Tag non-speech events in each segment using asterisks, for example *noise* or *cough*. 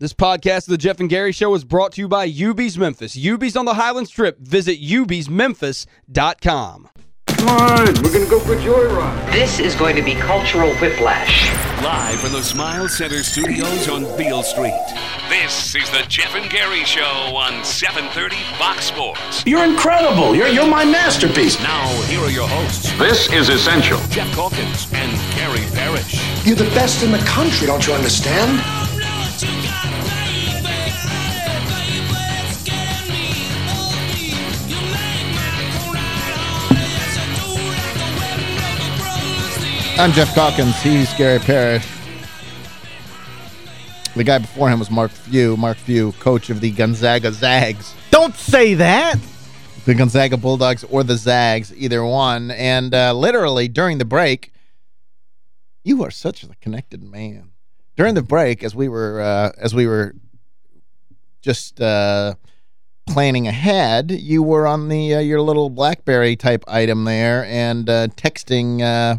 This podcast of the Geoff and Gary Show is brought to you by UB's Memphis. UB's on the Highland Strip. Visit ubsmemphis.com. Come on, we're gonna go for a joyride. This is going to be cultural whiplash. Live from the Smile Center studios on Beale Street. This is the Geoff and Gary Show on 730 Fox Sports. You're incredible. You're, you're my masterpiece. Now, here are your hosts, This is essential. Geoff Calkins and Gary Parrish. You're the best in the country, don't you understand? I'm Geoff Calkins. He's Gary Parrish. The guy before him was Mark Few. Mark Few, coach of the Gonzaga Zags. Don't say that. The Gonzaga Bulldogs or the Zags, either one. And uh, literally, during the break, you are such a connected man. During the break, as we were uh, as we were just uh, planning ahead, you were on the uh, your little BlackBerry type item there and uh, texting uh,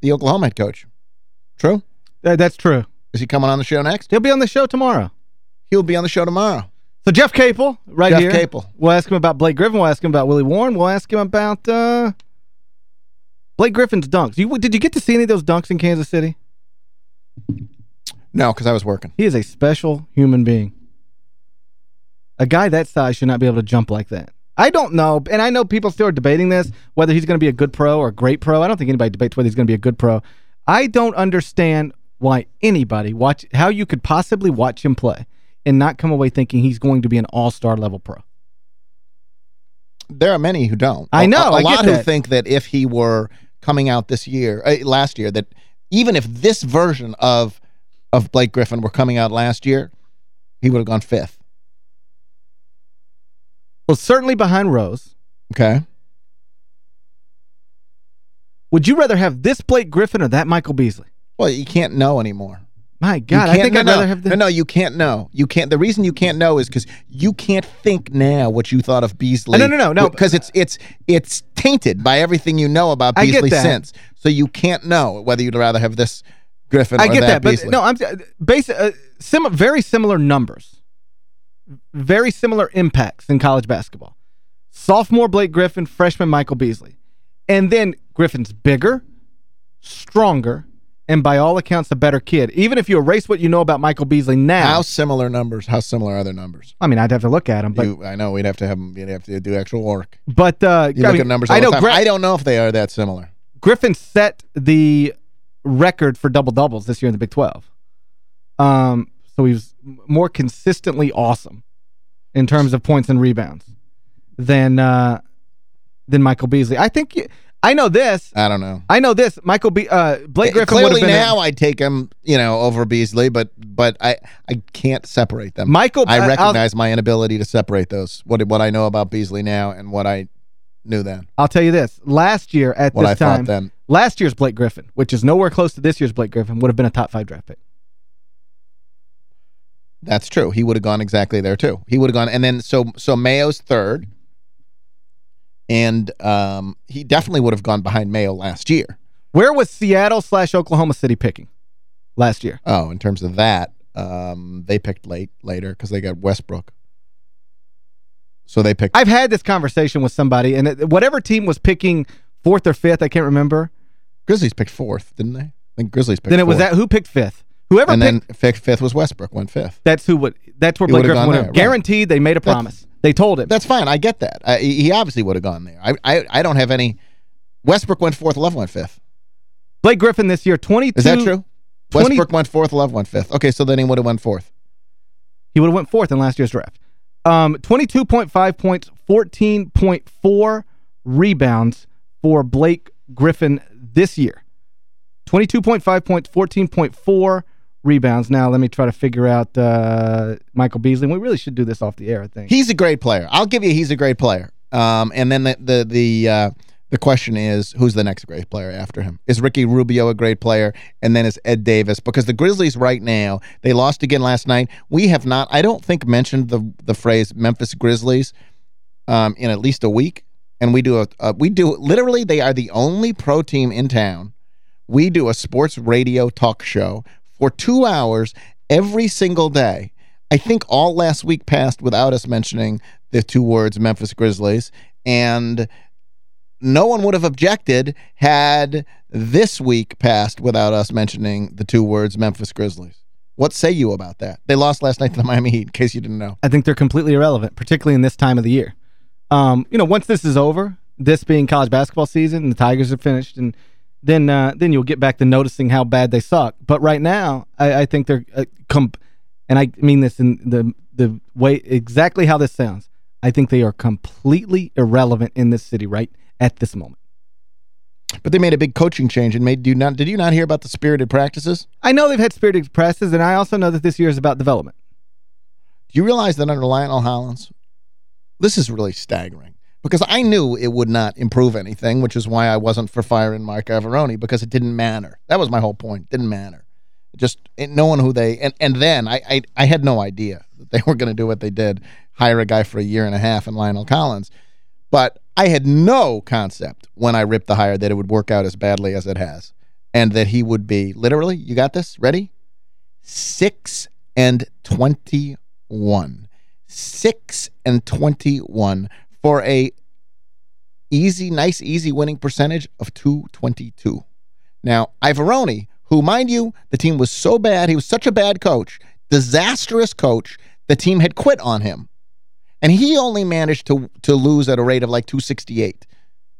the Oklahoma head coach. True? That's true. Is he coming on the show next? He'll be on the show tomorrow. He'll be on the show tomorrow. So Jeff Capel, right Jeff here. Capel. We'll ask him about Blake Griffin. We'll ask him about Willie Warren. We'll ask him about uh, Blake Griffin's dunks. You, did you get to see any of those dunks in Kansas City? No, because I was working. He is a special human being. A guy that size should not be able to jump like that. I don't know, and I know people still are debating this, whether he's going to be a good pro or a great pro. I don't think anybody debates whether he's going to be a good pro. I don't understand why anybody watch how you could possibly watch him play and not come away thinking he's going to be an all-star level pro. There are many who don't. I know, A, a I lot who think that if he were coming out this year, uh, last year, that even if this version of of Blake Griffin were coming out last year, he would have gone fifth. Well, certainly behind Rose. Okay. Would you rather have this Blake Griffin or that Michael Beasley? Well, you can't know anymore. My God, I think no, I'd no, rather have the... No, no, you can't know. You can't. The reason you can't know is because you can't think now what you thought of Beasley. No, no, no, no. Because it's it's it's tainted by everything you know about Beasley since. So you can't know whether you'd rather have this Griffin I or get that, that, Beasley. but no, I'm base uh, sim very similar numbers. Very similar impacts in college basketball. Sophomore Blake Griffin, freshman Michael Beasley. And then Griffin's bigger, stronger, and by all accounts a better kid. Even if you erase what you know about Michael Beasley now. How similar numbers? How similar are their numbers? I mean, I'd have to look at them. but You, I know we'd have to have them. You'd have to do actual work. but uh, You I look mean, at numbers all I know the time. I don't know if they are that similar. Griffin set the record for double-doubles this year in the Big 12. Um, so he was more consistently awesome in terms of points and rebounds than uh, than Michael Beasley. I think I know this. I don't know. I know this. Michael B. uh, Blake Griffin Clearly been now I'd take him, you know, over Beasley, but but I I can't separate them. Michael I I'll- recognize my inability to separate those. What what I know about Beasley now and what I knew then. I'll tell you this. Last year at What this I time, then. last year's Blake Griffin, which is nowhere close to this year's Blake Griffin, would have been a top 5 draft pick. That's true. He would have gone exactly there too. He would have gone and then so so Mayo's third. And um he definitely would have gone behind Mayo last year. Where was Seattle slash Oklahoma City picking last year? Oh, in terms of that, um they picked late later because they got Westbrook. So they picked I've had this conversation with somebody, and it, whatever team was picking fourth or fifth, I can't remember. Grizzlies picked fourth, didn't they? I think Grizzlies picked then it was that who picked fifth? Whoever and picked, then fifth, was Westbrook, went fifth. that's who would. That's where Blake Griffin would have right. guaranteed. They made a That's- promise. They told him. That's fine. I get that. I, he obviously would have gone there. I, I I don't have any. Westbrook went fourth. Love went fifth. Blake Griffin this year, 22. Is that true? 20 Westbrook went fourth. Love went fifth. Okay, so then he would have went fourth. He would have went fourth in last year's draft. Um, 22.5 points, 14.4 rebounds for Blake Griffin this year. 22.5 points, 14.4 rebounds. Now, let me try to figure out uh, Michael Beasley. We really should do this off the air, I think. He's a great player. I'll give you. He's a great player. Um, and then the the the uh, the question is, who's the next great player after him? Is Ricky Rubio a great player? And then is Ed Davis? Because the Grizzlies right now, they lost again last night. We have not, I don't think, mentioned the the phrase Memphis Grizzlies um, in at least a week. And we do a, a we do literally they are the only pro team in town. We do a sports radio talk show for two hours every single day. I think all last week passed without us mentioning the two words Memphis Grizzlies, and no one would have objected had this week passed without us mentioning the two words Memphis Grizzlies. What say you about that? They lost last night to the Miami Heat, in case you didn't know. I think they're completely irrelevant, particularly in this time of the year. Um, you know, once this is over, this being college basketball season, and the Tigers are finished, and then uh, then you'll get back to noticing how bad they suck. But right now, I, I think they're uh, comp and I mean this in the the way exactly how this sounds. I think they are completely irrelevant in this city right at this moment. But they made a big coaching change and made do not did you not hear about the spirited practices? I know they've had spirited practices, and I also know that this year is about development. Do you realize that under Lionel Hollins, this is really staggering. Because I knew it would not improve anything, which is why I wasn't for firing Marc Iavaroni, because it didn't matter. That was my whole point. Didn't matter. Just eh, knowing who they... And, and then I, I, I had no idea that they *laughs* were going to do what they did, hire a guy for a year and a half in Lionel Hollins. But I had no concept when I ripped the hire that it would work out as badly as it has. And that he would be, literally, you got this? Ready? 6 and 21. 6 and 21 for a easy, nice, easy winning percentage of 222. Now, Iavaroni, who, mind you, the team was so bad, he was such a bad coach, disastrous coach, the team had quit on him. And he only managed to to lose at a rate of like 268.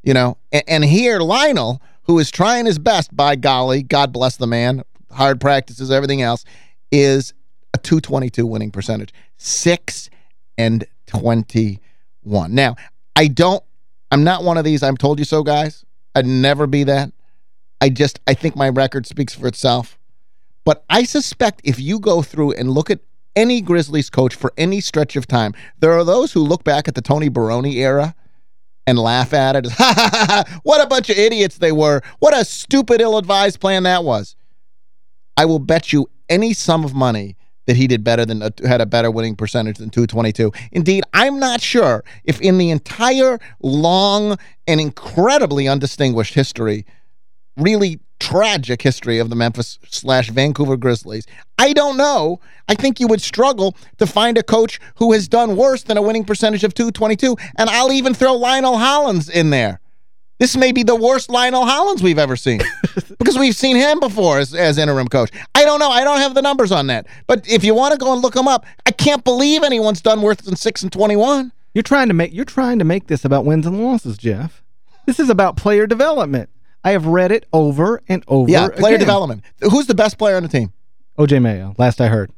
You know, and, and here Lionel, who is trying his best, by golly, God bless the man, hard practices, everything else, is a 222 winning percentage. 6 and 21. Now, I don't, I'm not one of these, I'm told you so guys. I'd never be that. I just, I think my record speaks for itself. But I suspect if you go through and look at any Grizzlies coach for any stretch of time, there are those who look back at the Tony Barone era and laugh at it. Ha, ha, ha, ha. What a bunch of idiots they were. What a stupid, ill-advised plan that was. I will bet you any sum of money that he did better than uh, had a better winning percentage than 222. Indeed, I'm not sure if in the entire long and incredibly undistinguished history, really tragic history of the Memphis slash Vancouver Grizzlies, I don't know. I think you would struggle to find a coach who has done worse than a winning percentage of 222, and I'll even throw Lionel Hollins in there. This may be the worst Lionel Hollins we've ever seen *laughs* because we've seen him before as, as interim coach. I don't know. I don't have the numbers on that. But if you want to go and look them up, I can't believe anyone's done worse than 6 and 21. You're trying to make you're trying to make this about wins and losses, Geoff. This is about player development. I have read it over and over Yeah, player again. development. Who's the best player on the team? O.J. Mayo, last I heard.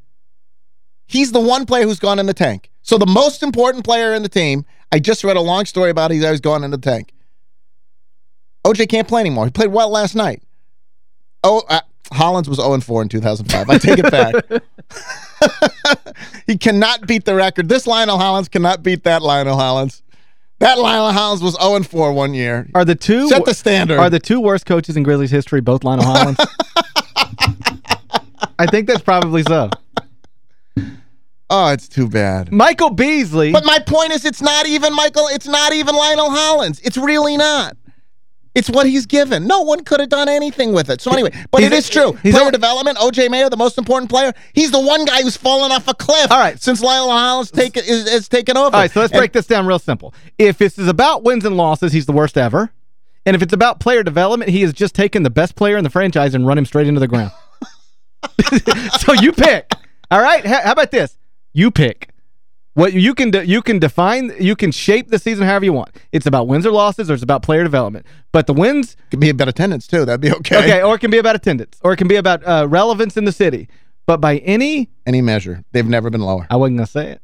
He's the one player who's gone in the tank. So the most important player in the team, I just read a long story about he's always gone in the tank. OJ can't play anymore. He played well last night. Oh, uh, Hollins was 0-4 in 2005. I take it back. *laughs* he cannot beat the record. This Lionel Hollins cannot beat that Lionel Hollins. That Lionel Hollins was 0-4 one year. Are the two Set the standard. Are the two worst coaches in Grizzlies history both Lionel Hollins? *laughs* I think that's probably so. Oh, it's too bad. Michael Beasley. But my point is it's not even Michael, it's not even Lionel Hollins. It's really not. It's what he's given. No one could have done anything with it. So anyway, but He's- it is true. Player development, O.J. Mayo, the most important player, he's the one guy who's fallen off a cliff All right. since Lionel Hollins take, is, is taken over. All right, so let's And- break this down real simple. If this is about wins and losses, he's the worst ever. And if it's about player development, he has just taken the best player in the franchise and run him straight into the ground. *laughs* *laughs* so you pick. All right? How about this? You pick. What you can you can define you can shape the season however you want. It's about wins or losses or it's about player development. But the wins Could be about attendance, too. That'd be okay. okay, or it can be about attendance or it can be about uh, relevance in the city. But by any Any measure. They've never been lower. I wasn't going to say it.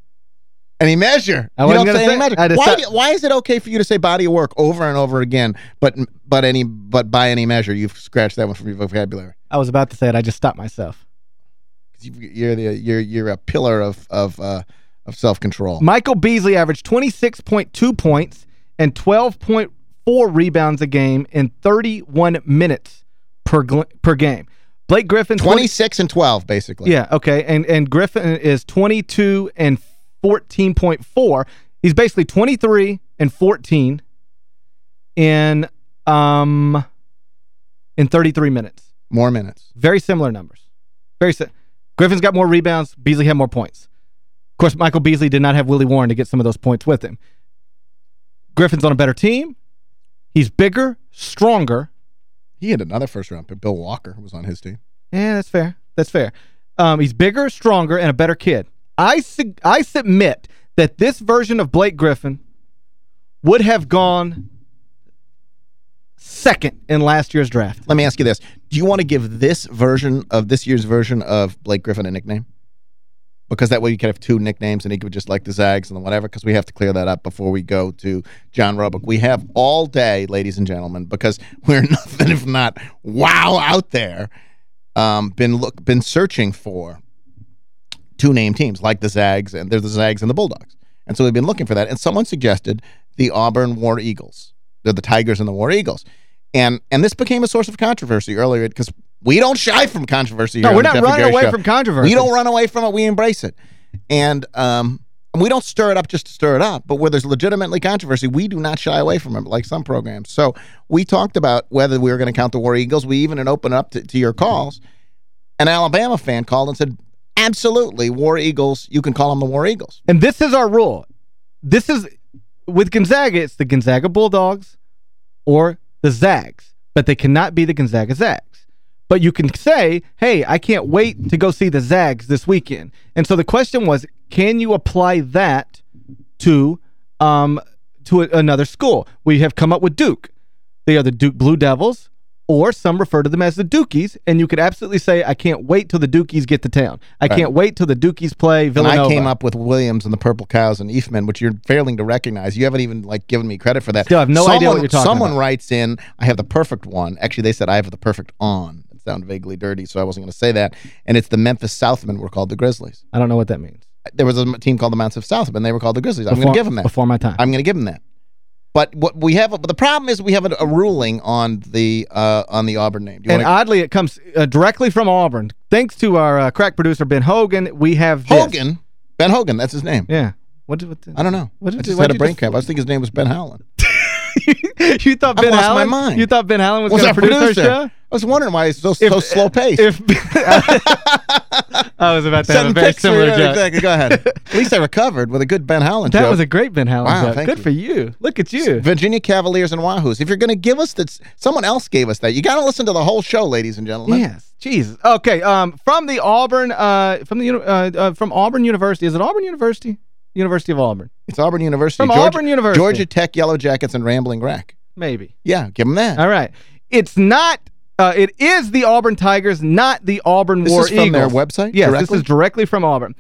Any measure. I wasn't gonna say say- any measure. Why, why is it okay for you to say body of work over and over again, but but any but by any measure, you've scratched that one from your vocabulary? I was about to say it. I just stopped myself. you- You're the you're you're a pillar of of uh, of self-control. Michael Beasley averaged 26.2 points and 12.4 rebounds a game in 31 minutes per per game. Blake Griffin 20 26 and 12, basically. Yeah, okay. And and Griffin is 22 and 14.4. He's basically 23 and 14 in um in 33 minutes. More minutes. Very similar numbers. Very si Griffin's got more rebounds. Beasley had more points. Of course, Michael Beasley did not have Willie Warren to get some of those points with him. Griffin's on a better team. He's bigger, stronger. He had another first-round pick. Bill Walker was on his team. Yeah, that's fair. That's fair. Um, he's bigger, stronger, and a better kid. I, I submit that this version of Blake Griffin would have gone second in last year's draft. Let me ask you this. Do you want to give this version of this year's version of Blake Griffin a nickname? Because that way you could have two nicknames and he could just like the Zags and whatever because we have to clear that up before we go to John Roebuck. We have all day, ladies and gentlemen, because *laughs* we're nothing if not wow out there, um, been look been searching for two name teams like the Zags and there's the Zags and the Bulldogs. And so we've been looking for that. And someone suggested the Auburn War Eagles. They're the Tigers and the War Eagles. And and this became a source of controversy earlier because we don't shy from controversy. No, we're not running away show. from controversy. We don't run away from it. We embrace it. And um, we don't stir it up just to stir it up, but where there's legitimately controversy, we do not shy away from it like some programs. So we talked about whether we were going to count the War Eagles. We even opened up to, to your calls. An Alabama fan called and said, absolutely, War Eagles, you can call them the War Eagles. And this is our rule. This is, with Gonzaga, it's the Gonzaga Bulldogs or the Zags, but they cannot be the Gonzaga Zags. But you can say, hey, I can't wait to go see the Zags this weekend. And so the question was, can you apply that to um, to a, another school? We have come up with Duke. They are the Duke Blue Devils, or some refer to them as the Dukies, and you could absolutely say, I can't wait till the Dukies get to town. I right. can't wait till the Dukies play Villanova. And I came up with Williams and the Purple Cows and Eastman, which you're failing to recognize. You haven't even like given me credit for that. Still have no someone, idea what you're talking Someone about. writes in, I have the perfect one. Actually, they said I have the perfect on. It sounded vaguely dirty, so I wasn't going to say that. And it's the Memphis Southmen were called the Grizzlies. I don't know what that means. There was a team called the Memphis Southmen. They were called the Grizzlies. I'm going to give them that. Before my time. I'm going to give them that. But what we have, but the problem is we have a, a ruling on the uh, on the Auburn name. And oddly, it comes uh, directly from Auburn. Thanks to our uh, crack producer Ben Hogan, we have this. Hogan, Ben Hogan. That's his name. Yeah. What? what I don't know. What did, I just had a brain cramp. I was thinking his name was Ben Howland. *laughs* you thought Ben my mind. You thought Ben Howland was, was going to produce producer? our show? I was wondering why he's so, if, so slow paced. If *laughs* I was about to have a very similar joke. Exactly. Go ahead. *laughs* At least I recovered with a good Ben Howland That joke. was a great Ben Howland wow, joke. Thank Good you. for you. Look at you. Virginia Cavaliers and Wahoos. If you're going to give us that, someone else gave us that. You got to listen to the whole show, ladies and gentlemen. Yes. Jesus. Okay. Um. From the Auburn. Uh. From the. Uh, uh. From Auburn University. Is it Auburn University? University of Auburn. It's Auburn University. From Georgia, Auburn University. Georgia Tech, Yellow Jackets, and Rambling Wreck. Maybe. Yeah, give them that. All right. It's not, uh, it is the Auburn Tigers, not the Auburn this War is from Eagles. their website? Yes, directly? this is directly from Auburn.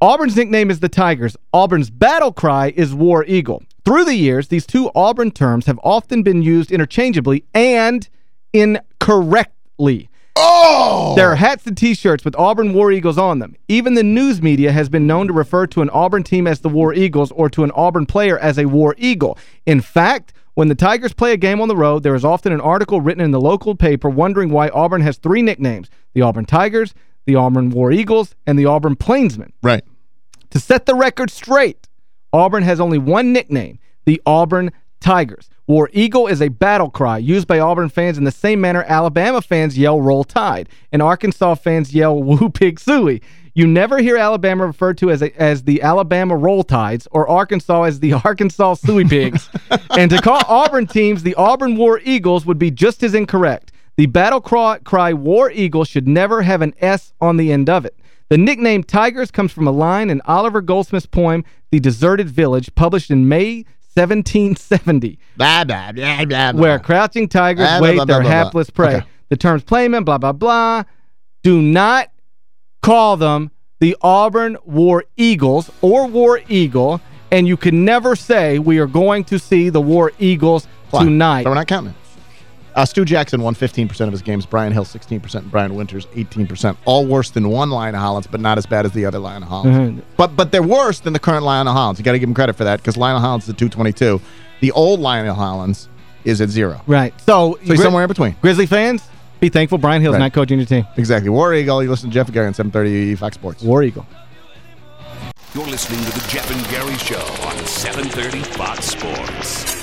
Auburn's nickname is the Tigers. Auburn's battle cry is War Eagle. Through the years, these two Auburn terms have often been used interchangeably and incorrectly. Oh! There are hats and T-shirts with Auburn War Eagles on them. Even the news media has been known to refer to an Auburn team as the War Eagles or to an Auburn player as a War Eagle. In fact, when the Tigers play a game on the road, there is often an article written in the local paper wondering why Auburn has three nicknames, the Auburn Tigers, the Auburn War Eagles, and the Auburn Plainsmen. Right. To set the record straight, Auburn has only one nickname, the Auburn Tigers. War Eagle is a battle cry used by Auburn fans in the same manner Alabama fans yell Roll Tide and Arkansas fans yell Woo Pig Suey. You never hear Alabama referred to as a, as the Alabama Roll Tides or Arkansas as the *laughs* Arkansas Suey Pigs. and to call Auburn teams the Auburn War Eagles would be just as incorrect. The battle cry, cry War Eagle should never have an S on the end of it. The nickname Tigers comes from a line in Oliver Goldsmith's poem, The Deserted Village, published in May 1770, Blah, blah, blah, blah, blah. where crouching tigers Blah, wait blah, their blah, blah. hapless prey. Okay. The terms Plainsmen, blah, blah, blah. Do not call them the Auburn War Eagles or War Eagle, and you can never say we are going to see the War Eagles Fine. tonight. So we're not counting. Uh, Stu Jackson won 15% of his games. Brian Hill 16%. and Brian Winters 18%. All worse than one Lionel Hollins, but not as bad as the other Lionel Hollins. Mhm. But but they're worse than the current Lionel Hollins. You got to give him credit for that because Lionel Hollins is at 222. The old Lionel Hollins is at zero. Right. So, So he's Gri- somewhere in between. Grizzly fans, be thankful Brian Hill's Right. not coaching your team. Exactly. War Eagle, you listen to Geoff Gary on 730 Fox Sports. War Eagle. You're listening to the Geoff and Gary Show on 730 Fox Sports.